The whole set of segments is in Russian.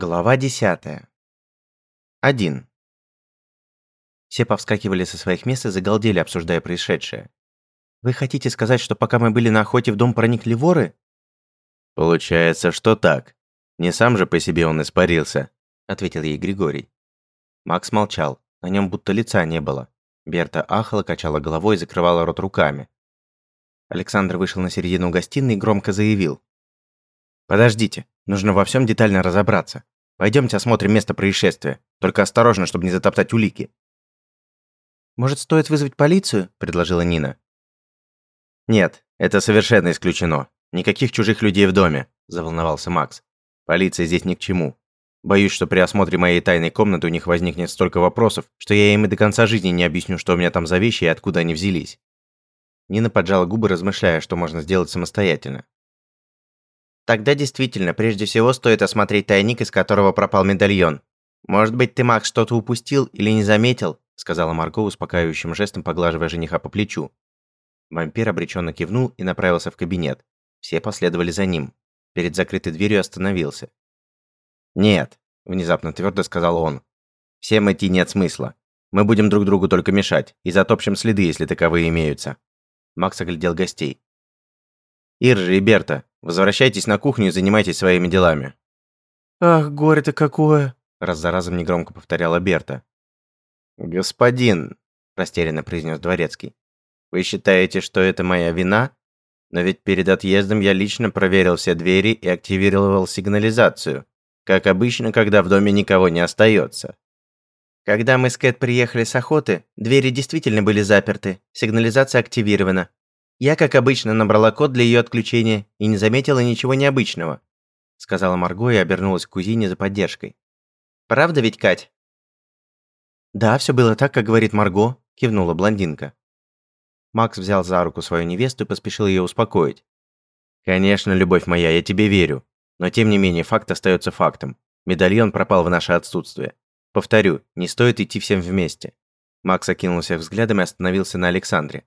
Глава 10. 1. Все повскакивали со своих мест и загалдели, обсуждая происшедшее. «Вы хотите сказать, что пока мы были на охоте в дом проникли воры?» «Получается, что так. Не сам же по себе он испарился», — ответил ей Григорий. Макс молчал, на нем будто лица не было. Берта ахала, качала головой и закрывала рот руками. Александр вышел на середину гостиной и громко заявил. «Подождите, нужно во всем детально разобраться. Пойдемте осмотрим место происшествия. Только осторожно, чтобы не затоптать улики». «Может, стоит вызвать полицию?» – предложила Нина. «Нет, это совершенно исключено. Никаких чужих людей в доме», – заволновался Макс. «Полиция здесь ни к чему. Боюсь, что при осмотре моей тайной комнаты у них возникнет столько вопросов, что я им и до конца жизни не объясню, что у меня там за вещи и откуда они взялись». Нина поджала губы, размышляя, что можно сделать самостоятельно. Тогда действительно, прежде всего стоит осмотреть тайник, из которого пропал медальон. Может быть, ты, Макс, что-то упустил или не заметил, сказала Марго успокаивающим жестом, поглаживая жениха по плечу. Вампир обреченно кивнул и направился в кабинет. Все последовали за ним. Перед закрытой дверью остановился. «Нет», – внезапно твердо сказал он. «Всем идти нет смысла. Мы будем друг другу только мешать и затопчем следы, если таковые имеются». Макс оглядел гостей. «Иржи и Берта, возвращайтесь на кухню и занимайтесь своими делами». «Ах, горе-то какое!» раз за разом негромко повторяла Берта. «Господин», – растерянно произнес Дворецкий, – «вы считаете, что это моя вина? Но ведь перед отъездом я лично проверил все двери и активировал сигнализацию, как обычно, когда в доме никого не остается». Когда мы с Кэт приехали с охоты, двери действительно были заперты, сигнализация активирована. Я, как обычно, набрала код для ее отключения и не заметила ничего необычного», сказала Марго и обернулась к кузине за поддержкой. «Правда ведь, Кать?» «Да, все было так, как говорит Марго», кивнула блондинка. Макс взял за руку свою невесту и поспешил ее успокоить. «Конечно, любовь моя, я тебе верю. Но тем не менее, факт остается фактом. Медальон пропал в наше отсутствие. Повторю, не стоит идти всем вместе». Макс окинул всех взглядом и остановился на Александре.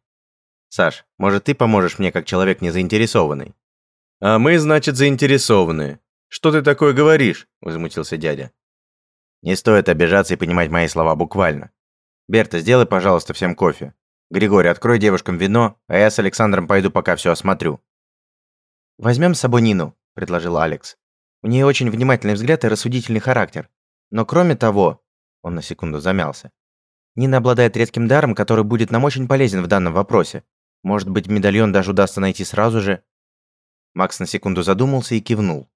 Саш, может, ты поможешь мне как человек незаинтересованный?» «А мы, значит, заинтересованы. Что ты такое говоришь?» – возмутился дядя. «Не стоит обижаться и понимать мои слова буквально. Берта, сделай, пожалуйста, всем кофе. Григорий, открой девушкам вино, а я с Александром пойду пока все осмотрю». «Возьмем с собой Нину», – предложил Алекс. «У нее очень внимательный взгляд и рассудительный характер. Но кроме того...» – он на секунду замялся. «Нина обладает редким даром, который будет нам очень полезен в данном вопросе. Может быть, медальон даже удастся найти сразу же?» Макс на секунду задумался и кивнул.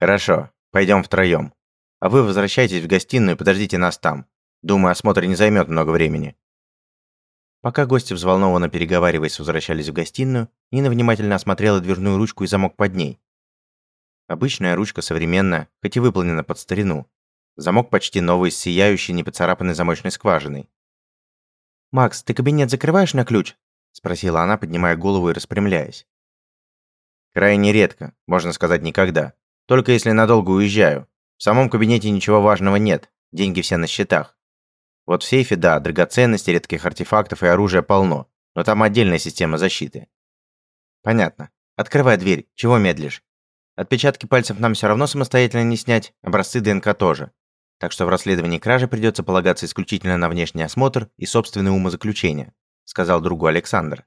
«Хорошо, пойдем втроем. А вы возвращайтесь в гостиную и подождите нас там. Думаю, осмотр не займет много времени». Пока гости взволнованно переговариваясь возвращались в гостиную, Нина внимательно осмотрела дверную ручку и замок под ней. Обычная ручка современная, хоть и выполнена под старину. Замок почти новый, с сияющей, непоцарапанной замочной скважиной. «Макс, ты кабинет закрываешь на ключ?» Спросила она, поднимая голову и распрямляясь. Крайне редко, можно сказать никогда. Только если надолго уезжаю. В самом кабинете ничего важного нет, деньги все на счетах. Вот в сейфе, да, драгоценностей, редких артефактов и оружия полно, но там отдельная система защиты. Понятно. Открывай дверь, чего медлишь? Отпечатки пальцев нам все равно самостоятельно не снять, образцы ДНК тоже. Так что в расследовании кражи придется полагаться исключительно на внешний осмотр и собственное умозаключение сказал другу Александр.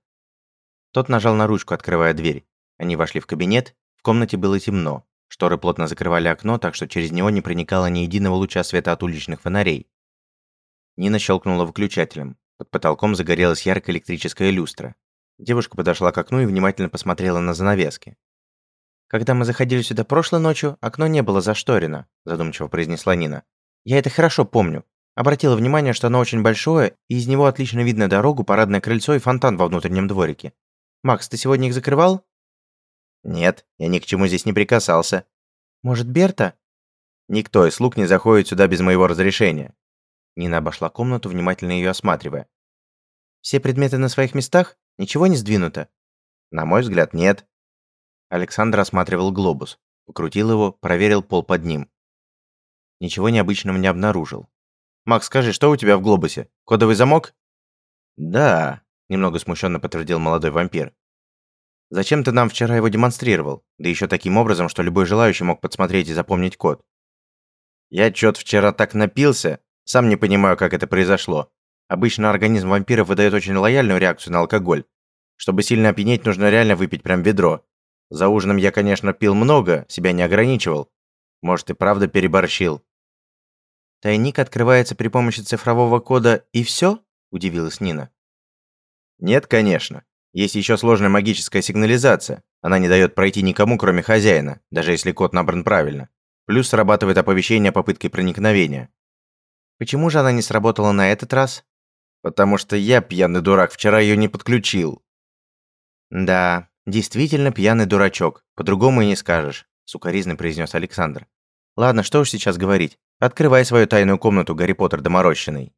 Тот нажал на ручку, открывая дверь. Они вошли в кабинет, в комнате было темно. Шторы плотно закрывали окно, так что через него не проникало ни единого луча света от уличных фонарей. Нина щелкнула выключателем. Под потолком загорелась яркая электрическая люстра. Девушка подошла к окну и внимательно посмотрела на занавески. «Когда мы заходили сюда прошлой ночью, окно не было зашторено», задумчиво произнесла Нина. «Я это хорошо помню. Обратила внимание, что оно очень большое, и из него отлично видно дорогу, парадное крыльцо и фонтан во внутреннем дворике. Макс, ты сегодня их закрывал? Нет, я ни к чему здесь не прикасался. Может, Берта? Никто из слуг не заходит сюда без моего разрешения. Нина обошла комнату, внимательно ее осматривая. Все предметы на своих местах? Ничего не сдвинуто? На мой взгляд, нет. Александр осматривал глобус. Покрутил его, проверил пол под ним. Ничего необычного не обнаружил. Макс, скажи, что у тебя в глобусе? Кодовый замок? Да, немного смущенно подтвердил молодой вампир. Зачем ты нам вчера его демонстрировал? Да еще таким образом, что любой желающий мог подсмотреть и запомнить код. Я чё-то вчера так напился, сам не понимаю, как это произошло. Обычно организм вампиров выдает очень лояльную реакцию на алкоголь. Чтобы сильно опьянеть, нужно реально выпить прям ведро. За ужином я, конечно, пил много, себя не ограничивал. Может, и правда переборщил. Тайник открывается при помощи цифрового кода и все? удивилась Нина. Нет, конечно. Есть еще сложная магическая сигнализация. Она не дает пройти никому, кроме хозяина, даже если код набран правильно. Плюс срабатывает оповещение о попытке проникновения. Почему же она не сработала на этот раз? Потому что я, пьяный дурак, вчера ее не подключил. Да, действительно пьяный дурачок, по-другому и не скажешь, сукоризно произнес Александр. Ладно, что уж сейчас говорить. Открывай свою тайную комнату, Гарри Поттер доморощенный.